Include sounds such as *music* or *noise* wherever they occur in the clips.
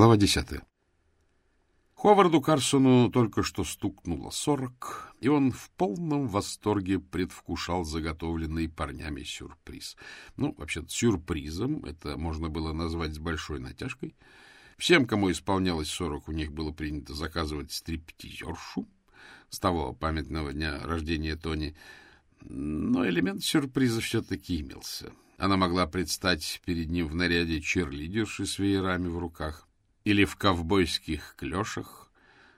Глава десятая. Ховарду Карсону только что стукнуло сорок, и он в полном восторге предвкушал заготовленный парнями сюрприз. Ну, вообще-то сюрпризом это можно было назвать с большой натяжкой. Всем, кому исполнялось сорок, у них было принято заказывать стриптизершу с того памятного дня рождения Тони. Но элемент сюрприза все-таки имелся. Она могла предстать перед ним в наряде черлидерши с веерами в руках, или в ковбойских клешах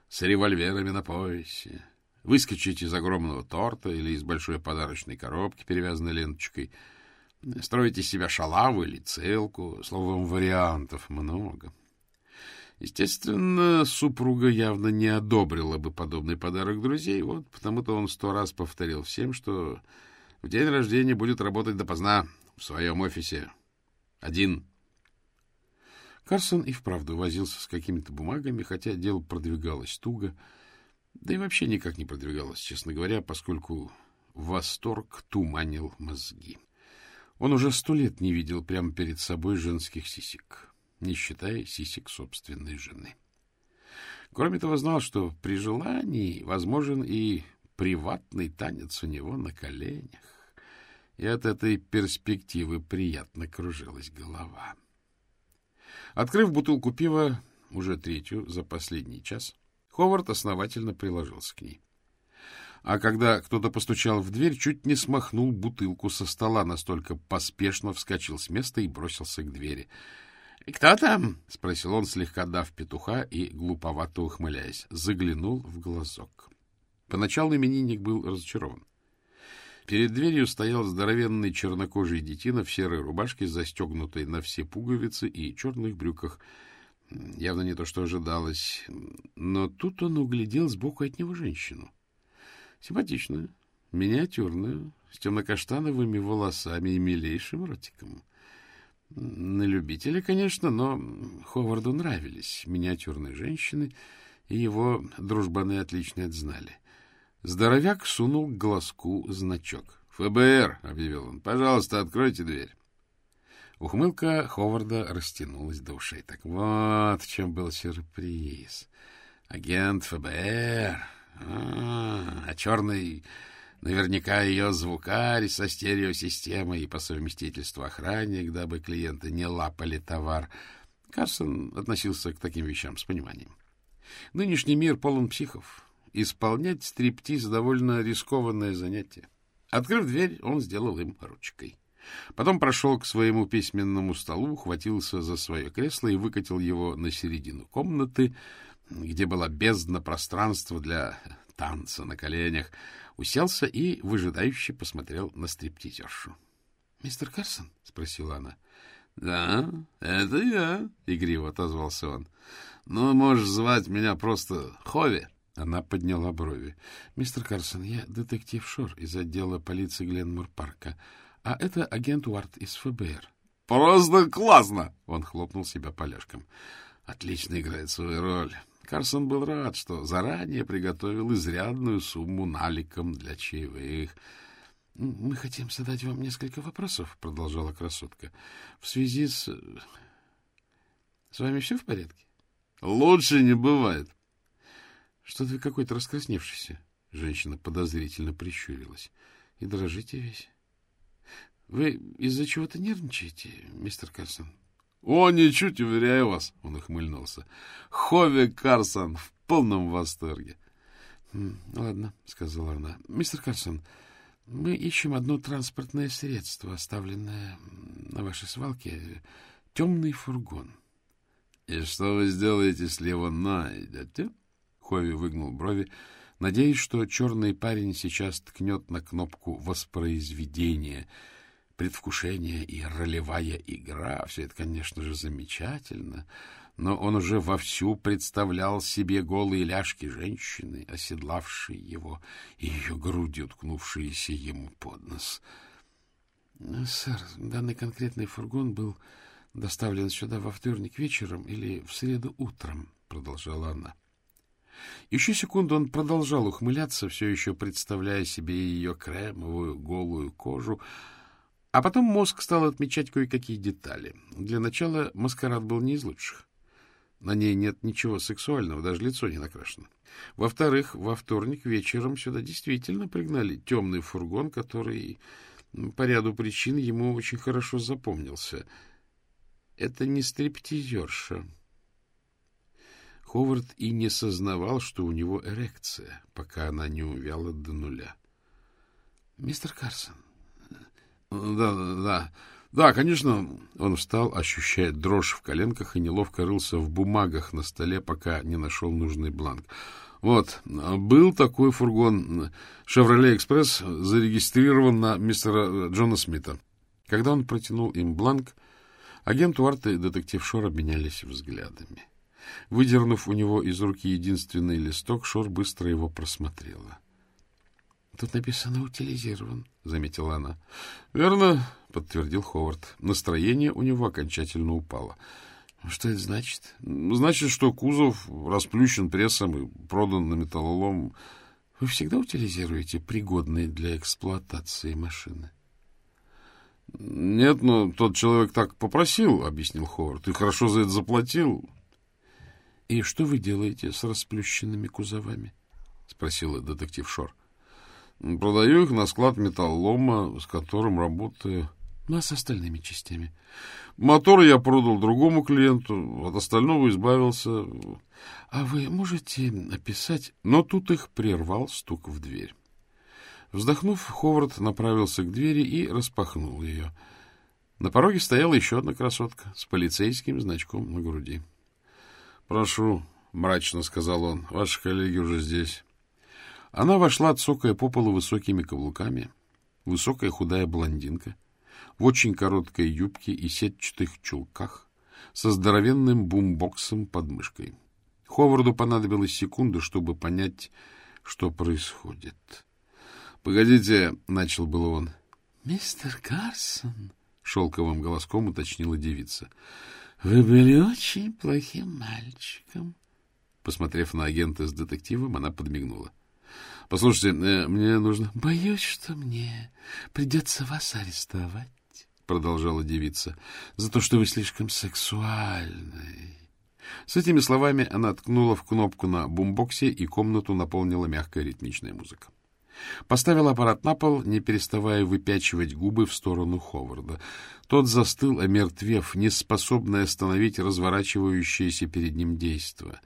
с револьверами на поясе, выскочить из огромного торта или из большой подарочной коробки, перевязанной ленточкой, строить из себя шалаву или целку, словом, вариантов много. Естественно, супруга явно не одобрила бы подобный подарок друзей, вот потому-то он сто раз повторил всем, что в день рождения будет работать допоздна в своем офисе. Один — Карсон и вправду возился с какими-то бумагами, хотя дело продвигалось туго, да и вообще никак не продвигалось, честно говоря, поскольку восторг туманил мозги. Он уже сто лет не видел прямо перед собой женских сисек, не считая сисек собственной жены. Кроме того, знал, что при желании возможен и приватный танец у него на коленях, и от этой перспективы приятно кружилась голова. Открыв бутылку пива, уже третью за последний час, Ховард основательно приложился к ней. А когда кто-то постучал в дверь, чуть не смахнул бутылку со стола, настолько поспешно вскочил с места и бросился к двери. — Кто там? — спросил он, слегка дав петуха и, глуповато ухмыляясь, заглянул в глазок. Поначалу именинник был разочарован. Перед дверью стоял здоровенный чернокожий детина в серой рубашке, застегнутой на все пуговицы и черных брюках. Явно не то, что ожидалось. Но тут он углядел сбоку от него женщину. Симпатичную, миниатюрную, с темно-каштановыми волосами и милейшим ротиком. На любителя, конечно, но Ховарду нравились миниатюрные женщины, и его дружбаны отлично это знали. Здоровяк сунул к глазку значок. «ФБР!» — объявил он. «Пожалуйста, откройте дверь». Ухмылка Ховарда растянулась до ушей. Так вот в чем был сюрприз. Агент ФБР. А, а черный наверняка ее звукарь со стереосистемой и по совместительству охранник, дабы клиенты не лапали товар. Карсон относился к таким вещам с пониманием. Нынешний мир полон психов. Исполнять стриптиз — довольно рискованное занятие. Открыв дверь, он сделал им ручкой. Потом прошел к своему письменному столу, хватился за свое кресло и выкатил его на середину комнаты, где была бездна пространства для танца на коленях, уселся и выжидающе посмотрел на стриптизершу. — Мистер Карсон? — спросила она. — Да, это я, — игриво отозвался он. — Ну, можешь звать меня просто Хови. Она подняла брови. — Мистер Карсон, я детектив Шор из отдела полиции Гленмор-парка, а это агент Уарт из ФБР. — Просто классно! — он хлопнул себя поляшком. — Отлично играет свою роль. Карсон был рад, что заранее приготовил изрядную сумму наликом для чаевых. — Мы хотим задать вам несколько вопросов, — продолжала красотка. — В связи с... С вами все в порядке? — Лучше не бывает, — Что ты какой-то раскрасневшийся? Женщина подозрительно прищурилась. — И дрожите весь. — Вы из-за чего-то нервничаете, мистер Карсон? — О, ничуть, уверяю вас, — он ухмыльнулся. — Хови Карсон в полном восторге. — Ладно, — сказала она. — Мистер Карсон, мы ищем одно транспортное средство, оставленное на вашей свалке. Темный фургон. — И что вы сделаете, если его найдете? — Хови выгнул брови, надеясь, что черный парень сейчас ткнет на кнопку воспроизведения. Предвкушение и ролевая игра — все это, конечно же, замечательно, но он уже вовсю представлял себе голые ляжки женщины, оседлавшей его, и ее груди, уткнувшиеся ему под нос. — Сэр, данный конкретный фургон был доставлен сюда во вторник вечером или в среду утром, — продолжала она. — еще секунду он продолжал ухмыляться, все еще представляя себе ее кремовую голую кожу, а потом мозг стал отмечать кое-какие детали. Для начала маскарад был не из лучших. На ней нет ничего сексуального, даже лицо не накрашено. Во-вторых, во вторник вечером сюда действительно пригнали темный фургон, который по ряду причин ему очень хорошо запомнился. Это не стриптизерша. Ховард и не сознавал, что у него эрекция, пока она не увяла до нуля. — Мистер Карсон. — Да, да, да, конечно. Он встал, ощущая дрожь в коленках и неловко рылся в бумагах на столе, пока не нашел нужный бланк. Вот, был такой фургон «Шевроле Экспресс», зарегистрирован на мистера Джона Смита. Когда он протянул им бланк, агент Уарта и детектив Шор обменялись взглядами. Выдернув у него из руки единственный листок, Шор быстро его просмотрела. — Тут написано «утилизирован», — заметила она. — Верно, — подтвердил Ховард. Настроение у него окончательно упало. — Что это значит? — Значит, что кузов расплющен прессом и продан на металлолом. — Вы всегда утилизируете пригодные для эксплуатации машины? — Нет, но тот человек так попросил, — объяснил Ховард, — и хорошо за это заплатил. — И что вы делаете с расплющенными кузовами? — спросила детектив Шор. — Продаю их на склад металлолома, с которым работаю. — Ну, а с остальными частями? — Мотор я продал другому клиенту, от остального избавился. — А вы можете описать... Но тут их прервал стук в дверь. Вздохнув, Ховард направился к двери и распахнул ее. На пороге стояла еще одна красотка с полицейским значком на груди. —— Прошу, — мрачно сказал он, — ваши коллеги уже здесь. Она вошла, цокая по полу высокими каблуками, высокая худая блондинка, в очень короткой юбке и сетчатых чулках, со здоровенным бумбоксом под мышкой. Ховарду понадобилась секунда, чтобы понять, что происходит. — Погодите, — начал было он. — Мистер Карсон, — шелковым голоском уточнила девица. Вы были очень плохим мальчиком. Посмотрев на агента с детективом, она подмигнула. — Послушайте, э, мне нужно... — Боюсь, что мне придется вас арестовать, — продолжала девица, — за то, что вы слишком сексуальный. С этими словами она ткнула в кнопку на бумбоксе, и комнату наполнила мягкая ритмичная музыка. Поставил аппарат на пол, не переставая выпячивать губы в сторону Ховарда. Тот застыл, омертвев, неспособный остановить разворачивающееся перед ним действо.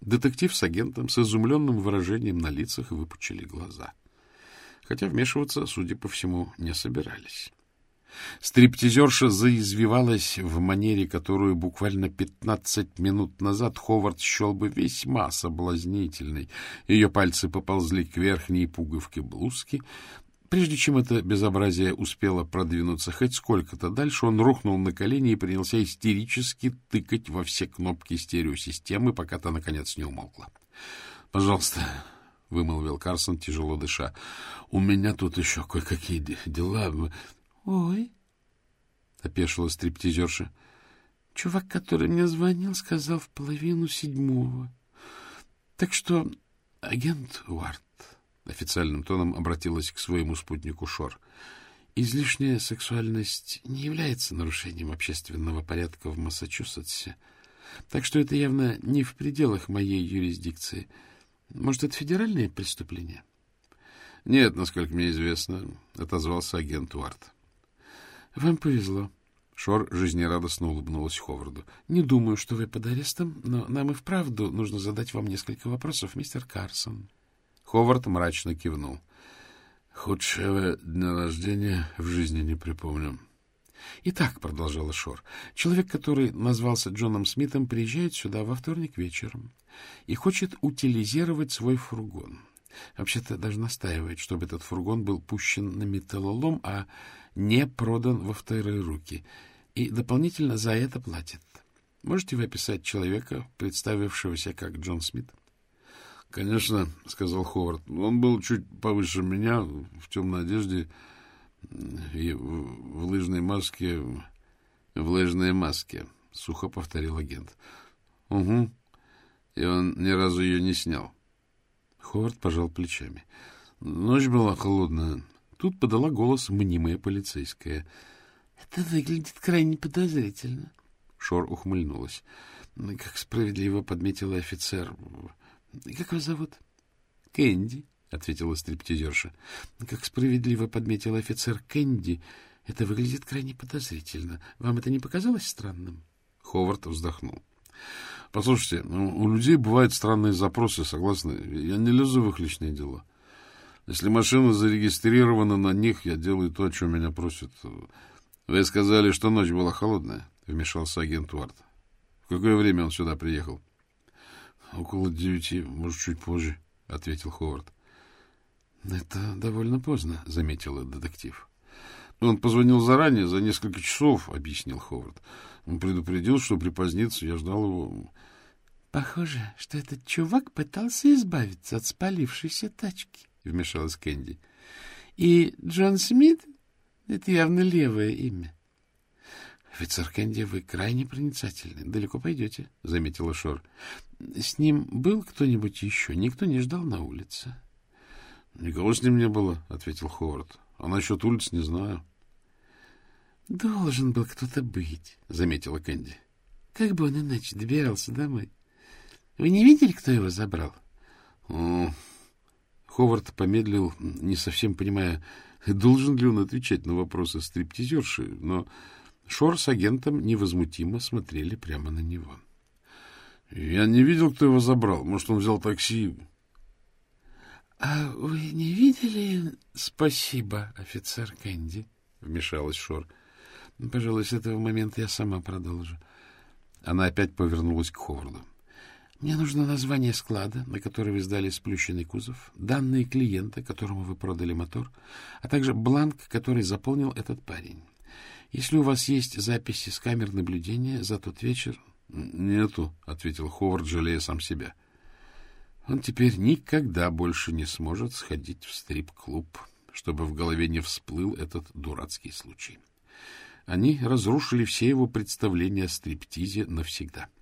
Детектив с агентом с изумленным выражением на лицах выпучили глаза. Хотя вмешиваться, судя по всему, не собирались. Стриптизерша заизвивалась в манере, которую буквально пятнадцать минут назад Ховард счел бы весьма соблазнительной. Ее пальцы поползли к верхней пуговке блузки. Прежде чем это безобразие успело продвинуться хоть сколько-то дальше, он рухнул на колени и принялся истерически тыкать во все кнопки стереосистемы, пока та, наконец, не умолкла. — Пожалуйста, — вымолвил Карсон, тяжело дыша, — у меня тут еще кое-какие дела. — Ой, — опешила стриптизерша, — чувак, который мне звонил, сказал в половину седьмого. Так что, агент Уарт, официальным тоном обратилась к своему спутнику Шор, излишняя сексуальность не является нарушением общественного порядка в Массачусетсе, так что это явно не в пределах моей юрисдикции. Может, это федеральное преступление? — Нет, насколько мне известно, — отозвался агент Уарт. — Вам повезло. Шор жизнерадостно улыбнулась Ховарду. — Не думаю, что вы под арестом, но нам и вправду нужно задать вам несколько вопросов, мистер Карсон. Ховард мрачно кивнул. — Худшего дня рождения в жизни не припомню. — Итак, — продолжала Шор, — человек, который назвался Джоном Смитом, приезжает сюда во вторник вечером и хочет утилизировать свой фургон. Вообще-то даже настаивает, чтобы этот фургон был пущен на металлолом, а не продан во вторые руки, и дополнительно за это платит. Можете вы описать человека, представившегося как Джон Смит? — Конечно, — сказал Ховард. Он был чуть повыше меня, в темной одежде и в, лыжной маске. — В лыжной маске, — сухо повторил агент. — Угу. И он ни разу ее не снял. Ховард пожал плечами. Ночь была холодная. Тут подала голос мнимая полицейская. — Это выглядит крайне подозрительно. Шор ухмыльнулась. Как справедливо подметила офицер. Как вас зовут? Кэнди, ответила стриптизерша. Как справедливо подметил офицер Кэнди, это выглядит крайне подозрительно. Вам это не показалось странным? Ховард вздохнул. — Послушайте, ну, у людей бывают странные запросы, согласны? Я не лезу в их личные дела. Если машина зарегистрирована на них, я делаю то, о чем меня просят. Вы сказали, что ночь была холодная, — вмешался агент Уарт. — В какое время он сюда приехал? — Около девяти, может, чуть позже, — ответил Ховард. — Это довольно поздно, — заметил детектив. — Он позвонил заранее, за несколько часов, — объяснил Ховард. Он предупредил, что припозднится, я ждал его. — Похоже, что этот чувак пытался избавиться от спалившейся тачки, — вмешалась Кэнди. — И Джон Смит — это явно левое имя. — Офицер Кэнди, вы крайне проницательны. Далеко пойдете, — заметила Шор. — С ним был кто-нибудь еще? Никто не ждал на улице? — Никого с ним не было, — ответил Ховард. — А насчет улиц не знаю. — Должен был кто-то быть, — заметила Кэнди. — Как бы он иначе добирался домой? Вы не видели, кто его забрал? — Ховард помедлил, не совсем понимая, должен ли он отвечать на вопросы стриптизерши, но Шор с агентом невозмутимо смотрели прямо на него. — Я не видел, кто его забрал. Может, он взял такси. — А вы не видели... — Спасибо, офицер Кэнди, — вмешалась Шор. — Пожалуй, с этого момента я сама продолжу. Она опять повернулась к Ховарду. Мне нужно название склада, на который вы сдали сплющенный кузов, данные клиента, которому вы продали мотор, а также бланк, который заполнил этот парень. Если у вас есть записи с камер наблюдения за тот вечер... — Нету, — ответил Ховард, жалея сам себя. Он теперь никогда больше не сможет сходить в стрип-клуб, чтобы в голове не всплыл этот дурацкий случай. Они разрушили все его представления о стриптизе навсегда. —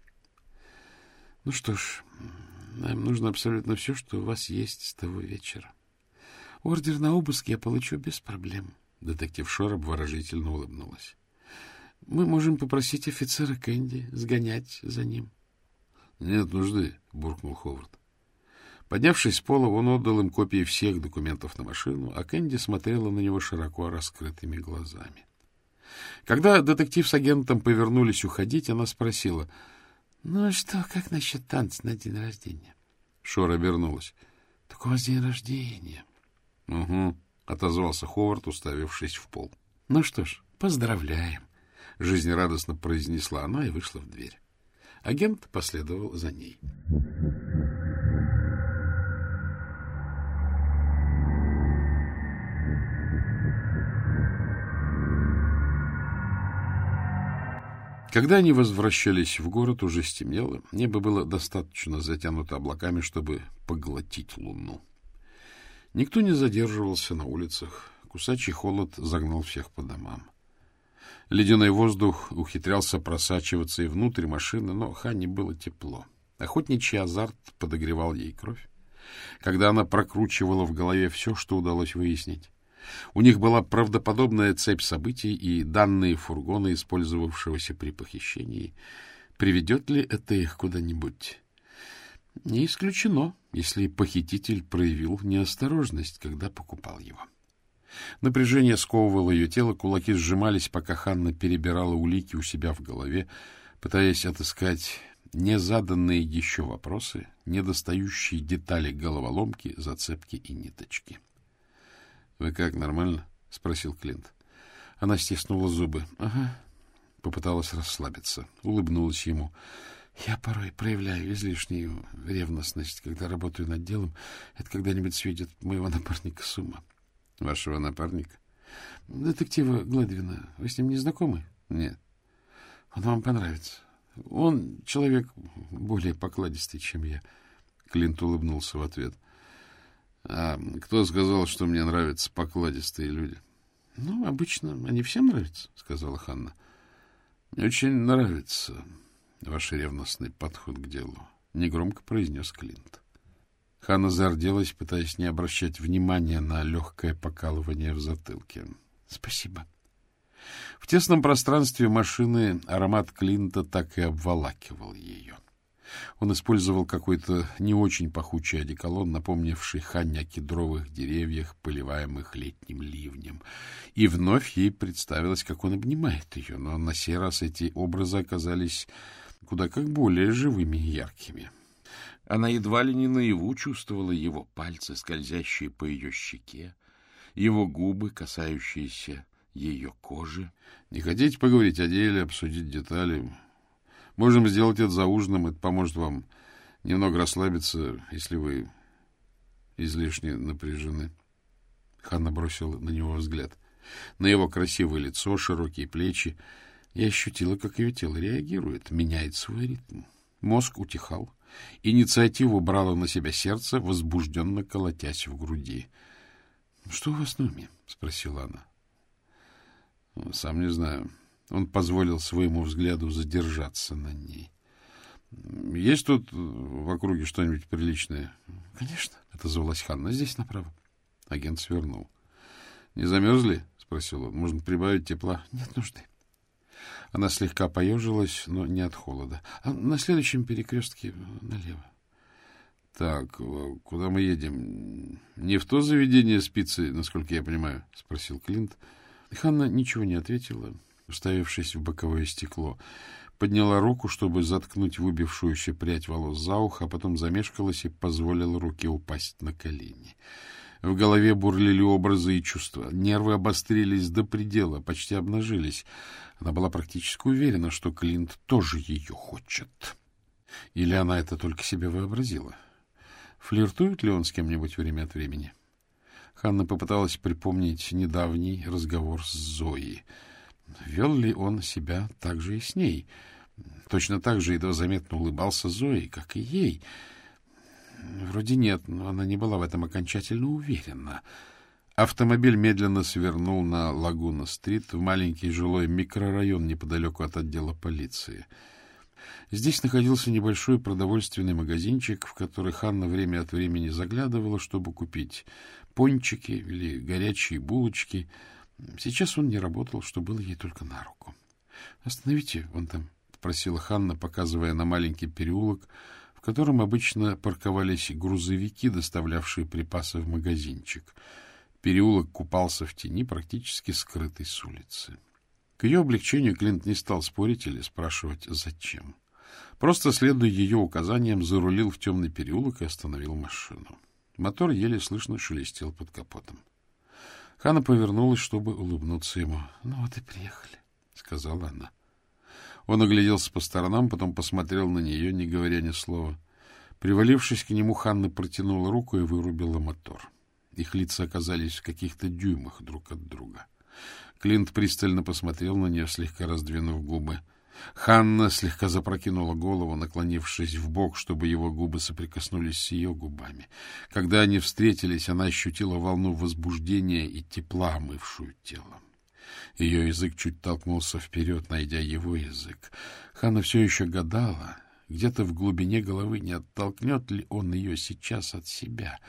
ну что ж, нам нужно абсолютно все, что у вас есть с того вечера. Ордер на обыск я получу без проблем. Детектив Шор обворожительно улыбнулась. Мы можем попросить офицера Кэнди сгонять за ним. — Нет нужды, — буркнул Ховард. Поднявшись с пола, он отдал им копии всех документов на машину, а Кэнди смотрела на него широко раскрытыми глазами. Когда детектив с агентом повернулись уходить, она спросила —— Ну а что, как насчет танца на день рождения? Шора обернулась. — Так у вас день рождения. — Угу, — отозвался Ховард, уставившись в пол. — Ну что ж, поздравляем, — жизнерадостно произнесла она и вышла в дверь. Агент последовал за ней. Когда они возвращались в город, уже стемнело, небо было достаточно затянуто облаками, чтобы поглотить луну. Никто не задерживался на улицах, кусачий холод загнал всех по домам. Ледяной воздух ухитрялся просачиваться и внутрь машины, но Ханне было тепло. Охотничий азарт подогревал ей кровь. Когда она прокручивала в голове все, что удалось выяснить, у них была правдоподобная цепь событий и данные фургона, использовавшегося при похищении. Приведет ли это их куда-нибудь? Не исключено, если похититель проявил неосторожность, когда покупал его. Напряжение сковывало ее тело, кулаки сжимались, пока Ханна перебирала улики у себя в голове, пытаясь отыскать незаданные еще вопросы, недостающие детали головоломки, зацепки и ниточки. —— Вы как, нормально? — спросил Клинт. Она стиснула зубы. — Ага. Попыталась расслабиться. Улыбнулась ему. — Я порой проявляю излишнюю ревностность, когда работаю над делом. Это когда-нибудь сведет моего напарника с ума. — Вашего напарника? — Детектива Гладвина. Вы с ним не знакомы? — Нет. — Он вам понравится. Он человек более покладистый, чем я. Клинт улыбнулся в ответ. — а кто сказал, что мне нравятся покладистые люди? — Ну, обычно они всем нравятся, — сказала Ханна. — Мне очень нравится ваш ревностный подход к делу, — негромко произнес Клинт. Ханна зарделась, пытаясь не обращать внимания на легкое покалывание в затылке. — Спасибо. В тесном пространстве машины аромат Клинта так и обволакивал ее. Он использовал какой-то не очень пахучий одеколон, напомнивший Ханне о кедровых деревьях, поливаемых летним ливнем. И вновь ей представилось, как он обнимает ее, но на сей раз эти образы оказались куда как более живыми и яркими. Она едва ли не наяву чувствовала его пальцы, скользящие по ее щеке, его губы, касающиеся ее кожи. — Не хотите поговорить о деле, обсудить детали? Можем сделать это за ужином, это поможет вам немного расслабиться, если вы излишне напряжены. Ханна бросила на него взгляд. На его красивое лицо, широкие плечи. Я ощутила, как ее тело реагирует, меняет свой ритм. Мозг утихал. Инициативу брало на себя сердце, возбужденно колотясь в груди. — Что у вас на уме? — спросила она. — Сам не знаю. Он позволил своему взгляду задержаться на ней. — Есть тут в округе что-нибудь приличное? — Конечно, — отозвалась Ханна. — Здесь направо. Агент свернул. — Не замерзли? — спросил он. — Можно прибавить тепла? — Нет нужды. Она слегка поежилась, но не от холода. А на следующем перекрестке налево. — Так, куда мы едем? Не в то заведение спицы, насколько я понимаю? — спросил Клинт. Ханна ничего не ответила, уставившись в боковое стекло. Подняла руку, чтобы заткнуть выбившуюся прядь волос за ухо, а потом замешкалась и позволила руке упасть на колени. В голове бурлили образы и чувства. Нервы обострились до предела, почти обнажились. Она была практически уверена, что Клинт тоже ее хочет. Или она это только себе вообразила? Флиртует ли он с кем-нибудь время от времени? Ханна попыталась припомнить недавний разговор с Зоей. Вел ли он себя так же и с ней? Точно так же едва заметно улыбался Зои, как и ей. Вроде нет, но она не была в этом окончательно уверена. Автомобиль медленно свернул на Лагуна-стрит в маленький жилой микрорайон неподалеку от отдела полиции. Здесь находился небольшой продовольственный магазинчик, в который Ханна время от времени заглядывала, чтобы купить пончики или горячие булочки. Сейчас он не работал, что было ей только на руку. — Остановите вон там, — попросила Ханна, показывая на маленький переулок, в котором обычно парковались грузовики, доставлявшие припасы в магазинчик — Переулок купался в тени, практически скрытый с улицы. К ее облегчению Клинт не стал спорить или спрашивать, зачем. Просто, следуя ее указаниям, зарулил в темный переулок и остановил машину. Мотор еле слышно шелестел под капотом. Хана повернулась, чтобы улыбнуться ему. — Ну вот и приехали, — сказала она. Он огляделся по сторонам, потом посмотрел на нее, не говоря ни слова. Привалившись к нему, Ханна протянула руку и вырубила мотор. — их лица оказались в каких-то дюймах друг от друга. Клинт пристально посмотрел на нее, слегка раздвинув губы. Ханна слегка запрокинула голову, наклонившись в бок, чтобы его губы соприкоснулись с ее губами. Когда они встретились, она ощутила волну возбуждения и тепла, омывшую тело. Ее язык чуть толкнулся вперед, найдя его язык. Ханна все еще гадала, где-то в глубине головы не оттолкнет ли он ее сейчас от себя —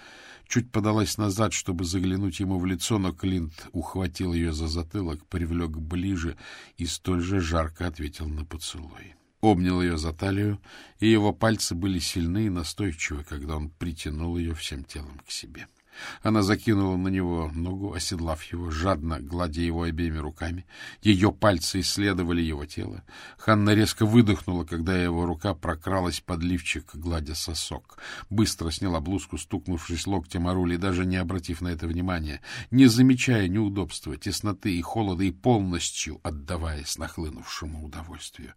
чуть подалась назад, чтобы заглянуть ему в лицо, но Клинт ухватил ее за затылок, привлек ближе и столь же жарко ответил на поцелуй. Обнял ее за талию, и его пальцы были сильны и настойчивы, когда он притянул ее всем телом к себе. — она закинула на него ногу, оседлав его, жадно гладя его обеими руками. Ее пальцы исследовали его тело. Ханна резко выдохнула, когда его рука прокралась под лифчик, гладя сосок. Быстро сняла блузку, стукнувшись локтем о руль даже не обратив на это внимания, не замечая неудобства, тесноты и холода и полностью отдаваясь нахлынувшему удовольствию.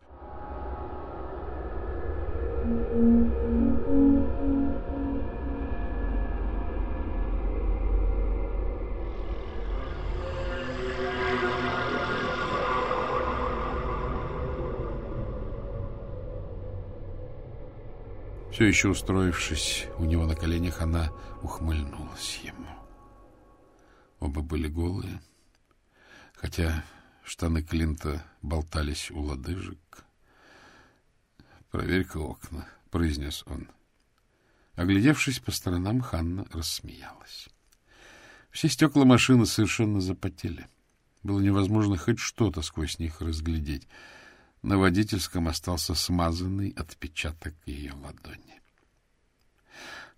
Thank you. Все еще устроившись у него на коленях, она ухмыльнулась ему. Оба были голые, хотя штаны Клинта болтались у лодыжек. «Проверь-ка окна», — произнес он. Оглядевшись по сторонам, Ханна рассмеялась. Все стекла машины совершенно запотели. Было невозможно хоть что-то сквозь них разглядеть. На водительском остался смазанный отпечаток ее ладони.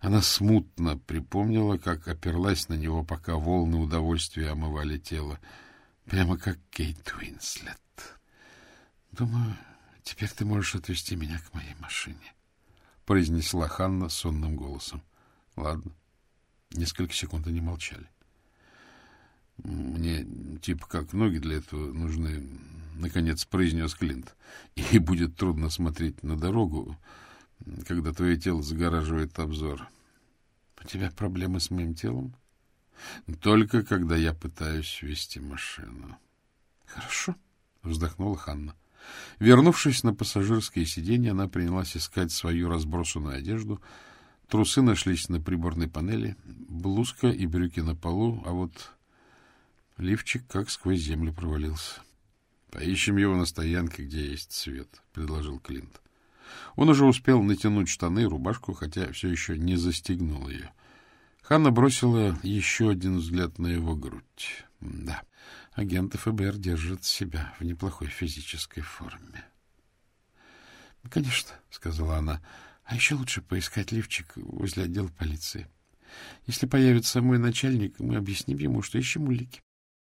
Она смутно припомнила, как оперлась на него, пока волны удовольствия омывали тело. Прямо как Кейт Уинслет. Думаю, теперь ты можешь отвезти меня к моей машине, — произнесла Ханна сонным голосом. — Ладно. Несколько секунд они молчали. — Мне типа как ноги для этого нужны, — наконец произнес Клинт. — И *laughs* будет трудно смотреть на дорогу, когда твое тело загораживает обзор. — У тебя проблемы с моим телом? — Только когда я пытаюсь вести машину. — Хорошо, — вздохнула Ханна. Вернувшись на пассажирское сиденье, она принялась искать свою разбросанную одежду. Трусы нашлись на приборной панели, блузка и брюки на полу, а вот лифчик как сквозь землю провалился. — Поищем его на стоянке, где есть свет, — предложил Клинт. Он уже успел натянуть штаны и рубашку, хотя все еще не застегнул ее. Ханна бросила еще один взгляд на его грудь. Да, агенты ФБР держат себя в неплохой физической форме. — Конечно, — сказала она, — а еще лучше поискать лифчик возле отдела полиции. Если появится мой начальник, мы объясним ему, что ищем улики.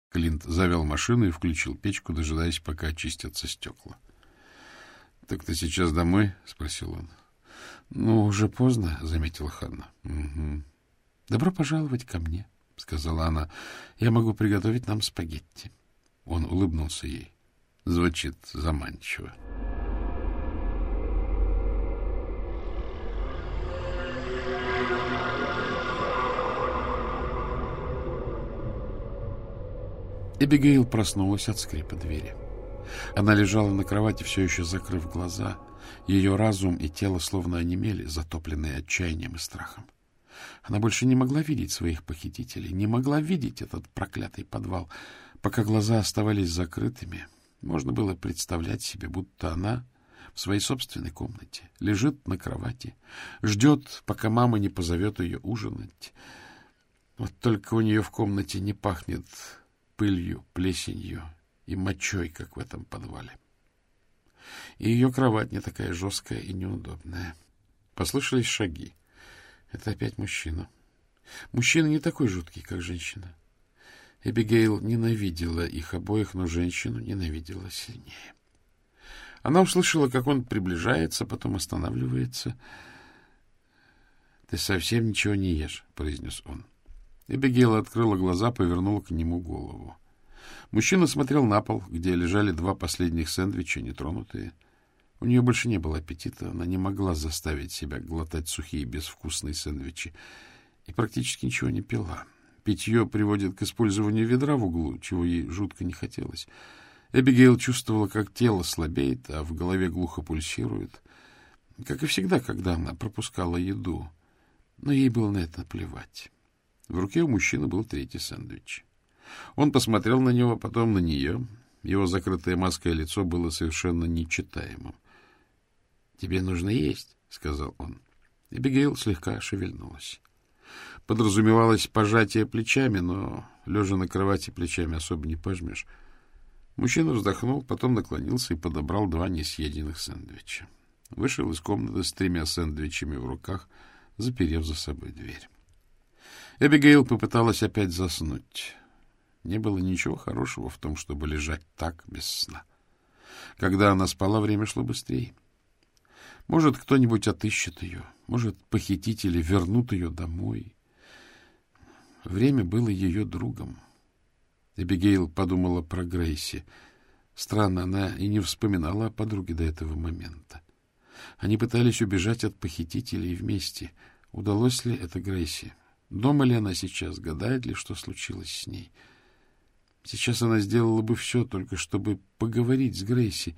Клинт завел машину и включил печку, дожидаясь, пока очистятся стекла. —— Так ты сейчас домой? — спросил он. — Ну, уже поздно, — заметила Ханна. — Угу. — Добро пожаловать ко мне, — сказала она. — Я могу приготовить нам спагетти. Он улыбнулся ей. Звучит заманчиво. Эбигейл проснулась от скрипа двери. — она лежала на кровати, все еще закрыв глаза. Ее разум и тело словно онемели, затопленные отчаянием и страхом. Она больше не могла видеть своих похитителей, не могла видеть этот проклятый подвал. Пока глаза оставались закрытыми, можно было представлять себе, будто она в своей собственной комнате, лежит на кровати, ждет, пока мама не позовет ее ужинать. Вот только у нее в комнате не пахнет пылью, плесенью и мочой, как в этом подвале. И ее кровать не такая жесткая и неудобная. Послышались шаги. Это опять мужчина. Мужчина не такой жуткий, как женщина. Эбигейл ненавидела их обоих, но женщину ненавидела сильнее. Она услышала, как он приближается, потом останавливается. — Ты совсем ничего не ешь, — произнес он. Эбигейл открыла глаза, повернула к нему голову. Мужчина смотрел на пол, где лежали два последних сэндвича, нетронутые. У нее больше не было аппетита, она не могла заставить себя глотать сухие безвкусные сэндвичи и практически ничего не пила. Питье приводит к использованию ведра в углу, чего ей жутко не хотелось. Эбигейл чувствовала, как тело слабеет, а в голове глухо пульсирует. Как и всегда, когда она пропускала еду. Но ей было на это плевать. В руке у мужчины был третий сэндвич. Он посмотрел на него, потом на нее. Его закрытое маской лицо было совершенно нечитаемым. — Тебе нужно есть, — сказал он. Эбигейл слегка шевельнулась. Подразумевалось пожатие плечами, но, лежа на кровати, плечами особо не пожмешь. Мужчина вздохнул, потом наклонился и подобрал два несъеденных сэндвича. Вышел из комнаты с тремя сэндвичами в руках, заперев за собой дверь. Эбигейл попыталась опять заснуть. Не было ничего хорошего в том, чтобы лежать так, без сна. Когда она спала, время шло быстрее. Может, кто-нибудь отыщет ее, может, похитители вернут ее домой. Время было ее другом. Эбигейл подумала про Грейси. Странно, она и не вспоминала о подруге до этого момента. Они пытались убежать от похитителей вместе. Удалось ли это Грейси? Дома ли она сейчас? Гадает ли, что случилось с ней? — Сейчас она сделала бы все, только чтобы поговорить с Грейси.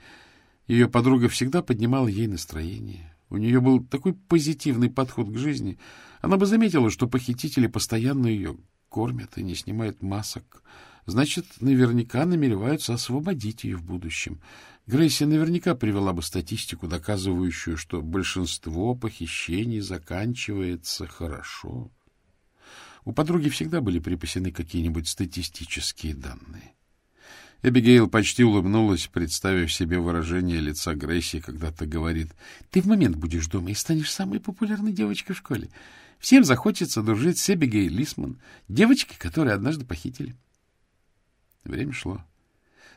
Ее подруга всегда поднимала ей настроение. У нее был такой позитивный подход к жизни. Она бы заметила, что похитители постоянно ее кормят и не снимают масок. Значит, наверняка намереваются освободить ее в будущем. Грейси наверняка привела бы статистику, доказывающую, что большинство похищений заканчивается хорошо. У подруги всегда были припасены какие-нибудь статистические данные. Эбигейл почти улыбнулась, представив себе выражение лица Грейси, когда та говорит, «Ты в момент будешь дома и станешь самой популярной девочкой в школе. Всем захочется дружить с Эбигейл Лисман, девочкой, которую однажды похитили». Время шло.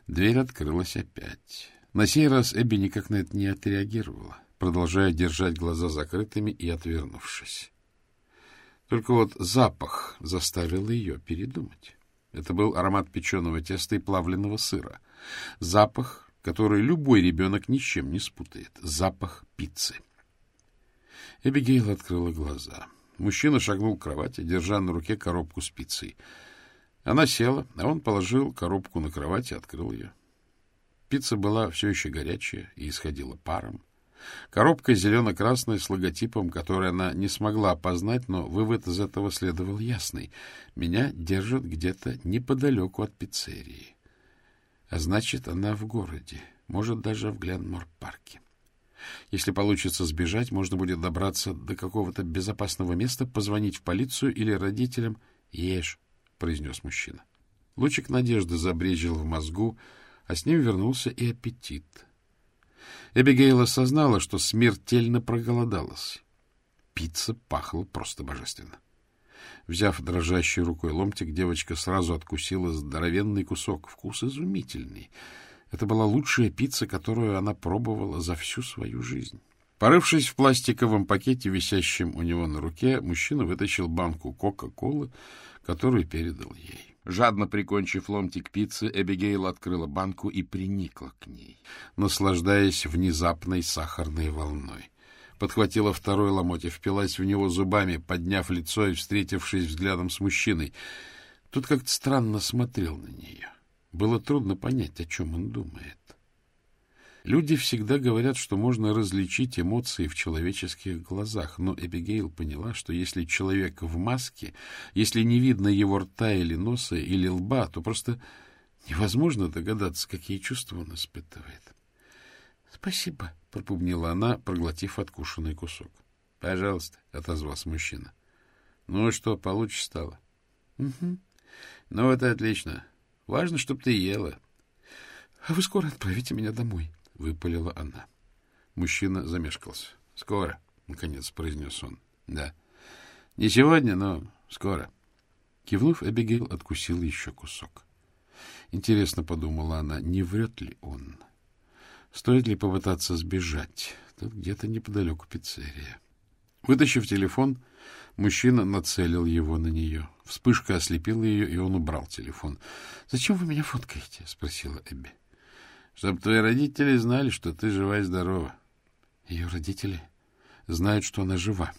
Дверь открылась опять. На сей раз Эбби никак на это не отреагировала, продолжая держать глаза закрытыми и отвернувшись. Только вот запах заставил ее передумать. Это был аромат печеного теста и плавленного сыра. Запах, который любой ребенок ни чем не спутает. Запах пиццы. Эбигейл открыла глаза. Мужчина шагнул к кровати, держа на руке коробку с пиццей. Она села, а он положил коробку на кровать и открыл ее. Пицца была все еще горячая и исходила паром. Коробка зелено-красная с логотипом, который она не смогла опознать, но вывод из этого следовал ясный. Меня держат где-то неподалеку от пиццерии. А значит, она в городе, может, даже в Гленмор-парке. Если получится сбежать, можно будет добраться до какого-то безопасного места, позвонить в полицию или родителям. — Ешь, — произнес мужчина. Лучик надежды забрежил в мозгу, а с ним вернулся и аппетит. Эбигейл осознала, что смертельно проголодалась. Пицца пахла просто божественно. Взяв дрожащей рукой ломтик, девочка сразу откусила здоровенный кусок. Вкус изумительный. Это была лучшая пицца, которую она пробовала за всю свою жизнь. Порывшись в пластиковом пакете, висящем у него на руке, мужчина вытащил банку Кока-Колы, которую передал ей. Жадно прикончив ломтик пиццы, Эбигейл открыла банку и приникла к ней, наслаждаясь внезапной сахарной волной. Подхватила второй ломоть и впилась в него зубами, подняв лицо и встретившись взглядом с мужчиной. Тут как-то странно смотрел на нее. Было трудно понять, о чем он думает. Люди всегда говорят, что можно различить эмоции в человеческих глазах, но Эбигейл поняла, что если человек в маске, если не видно его рта или носа или лба, то просто невозможно догадаться, какие чувства он испытывает. — Спасибо, — пропубнила она, проглотив откушенный кусок. — Пожалуйста, — отозвался мужчина. — Ну что, получше стало? — Угу. — Ну, это отлично. Важно, чтобы ты ела. — А вы скоро отправите меня домой? —— выпалила она. Мужчина замешкался. — Скоро, — наконец произнес он. — Да. Не сегодня, но скоро. Кивнув, Эбигейл откусил еще кусок. Интересно, — подумала она, — не врет ли он? Стоит ли попытаться сбежать? Тут где-то неподалеку пиццерия. Вытащив телефон, мужчина нацелил его на нее. Вспышка ослепила ее, и он убрал телефон. — Зачем вы меня фоткаете? — спросила Эбби. — чтобы твои родители знали, что ты жива и здорова. Ее родители знают, что она жива.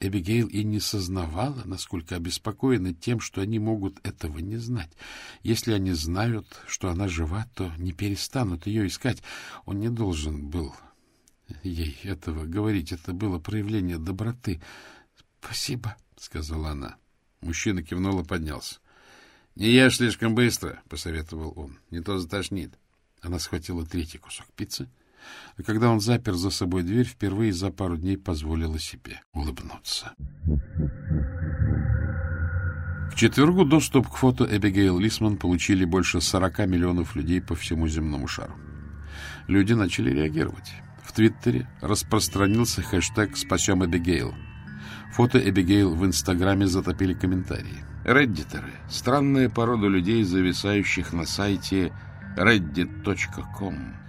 Эбигейл и не сознавала, насколько обеспокоена тем, что они могут этого не знать. Если они знают, что она жива, то не перестанут ее искать. Он не должен был ей этого говорить. Это было проявление доброты. — Спасибо, — сказала она. Мужчина кивнул и поднялся. — Не ешь слишком быстро, — посоветовал он. — Не то затошнит. Она схватила третий кусок пиццы, а когда он запер за собой дверь, впервые за пару дней позволила себе улыбнуться. В четвергу доступ к фото Эбигейл Лисман получили больше 40 миллионов людей по всему земному шару. Люди начали реагировать. В Твиттере распространился хэштег «Спасем Эбигейл». Фото Эбигейл в Инстаграме затопили комментарии. Реддиторы — странная порода людей, зависающих на сайте reddit.com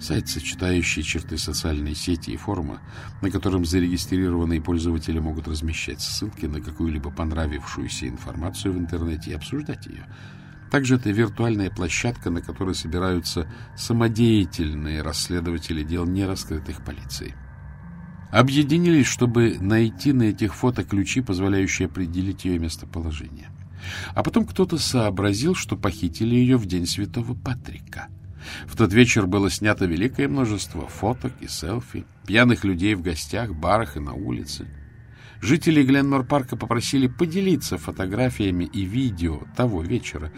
Сайт, сочетающий черты социальной сети и форума, на котором зарегистрированные пользователи могут размещать ссылки на какую-либо понравившуюся информацию в интернете и обсуждать ее. Также это виртуальная площадка, на которой собираются самодеятельные расследователи дел, не раскрытых полицией. Объединились, чтобы найти на этих фото ключи, позволяющие определить ее местоположение. А потом кто-то сообразил, что похитили ее в день Святого Патрика. В тот вечер было снято великое множество фоток и селфи, пьяных людей в гостях, барах и на улице. Жители Гленмор-парка попросили поделиться фотографиями и видео того вечера,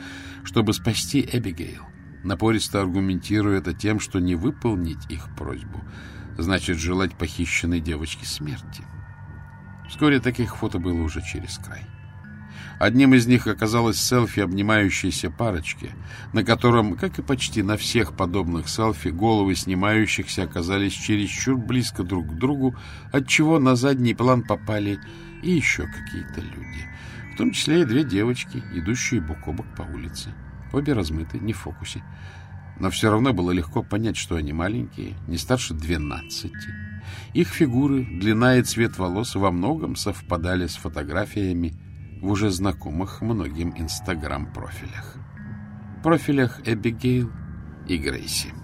чтобы спасти Эбигейл, напористо аргументируя это тем, что не выполнить их просьбу значит желать похищенной девочке смерти. Вскоре таких фото было уже через край. Одним из них оказалось селфи обнимающейся парочки, на котором, как и почти на всех подобных селфи, головы снимающихся оказались чересчур близко друг к другу, отчего на задний план попали и еще какие-то люди, в том числе и две девочки, идущие бок о бок по улице. Обе размыты, не в фокусе. Но все равно было легко понять, что они маленькие, не старше двенадцати. Их фигуры, длина и цвет волос во многом совпадали с фотографиями в уже знакомых многим инстаграм-профилях. Профилях Эбигейл и Грейси.